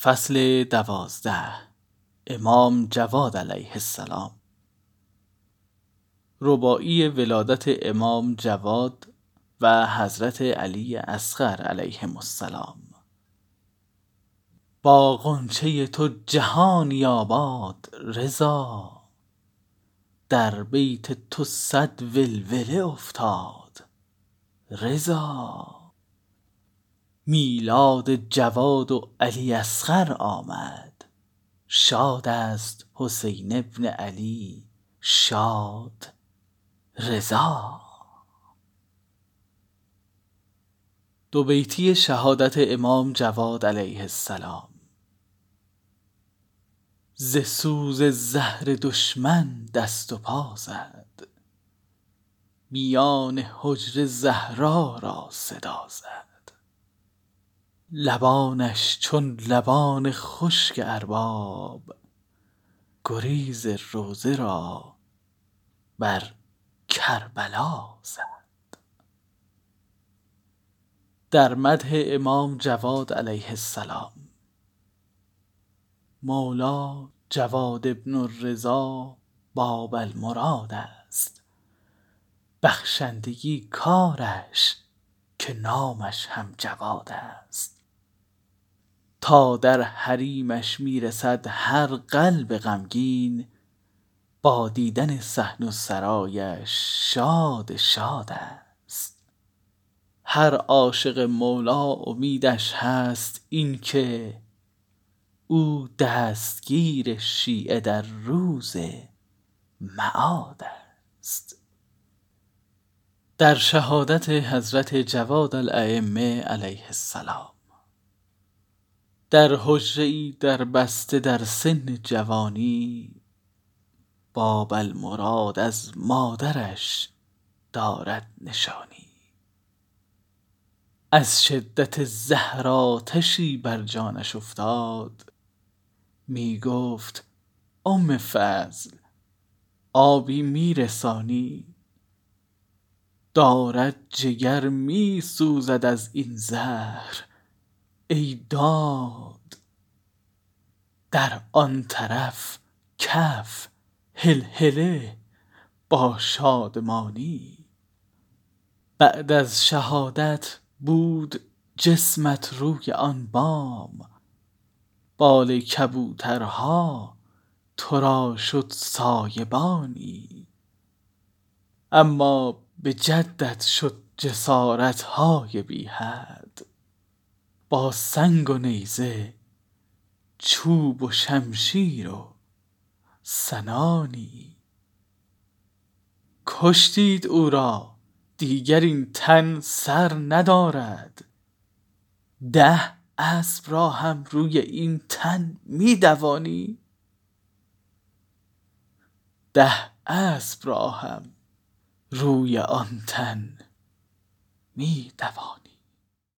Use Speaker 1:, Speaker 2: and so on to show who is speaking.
Speaker 1: فصل دوازده. امام جواد علیه السلام. رباعی ولادت امام جواد و حضرت علی اصغر علیهم السلام. با غنچه تو جهانی آباد رضا. در بیت تو صد ولوله افتاد رضا. میلاد جواد و علی اصغر آمد. شاد است حسین بن علی. شاد رضا. دو بیتی شهادت امام جواد علیه السلام. ز سوز زهر دشمن دست و پا زد. میان حجره زهرا را صدا زد. لبانش چون لبان خشک ارباب گریز روضه را بر کربلا زد. در مدح امام جواد علیه السلام مولا جواد بن الرضا باب المراد است. بخشندگی کارش که نامش هم جواد است. تا در حریمش می رسد هر قلب غمگین با دیدن صحن و سرایش شاد شاد است. هر عاشق مولا امیدش هست این که او دستگیر شیعه در روز معاد است. در شهادت حضرت جواد الایمه علیه السلام در حجره ای در بسته در سن جوانی باب المراد از مادرش دارد نشانی. از شدت زهر آتشی بر جانش افتاد. می گفت ام فضل آبی می رسانی دارد جگر می سوزد از این زهر. ای داد در آن طرف کف هلهله با شادمانی. بعد از شهادت بود جسمت روی آن بام. بال کبوترها تو را شد سایبانی. اما به جدت شد جسارت های بی حد با سنگ و نیزه چوب و شمشیر و سنانی. کشتید او را دیگر این تن سر ندارد. ده اسب را هم روی این تن می دوانی ده اسب را هم روی آن تن می دوانی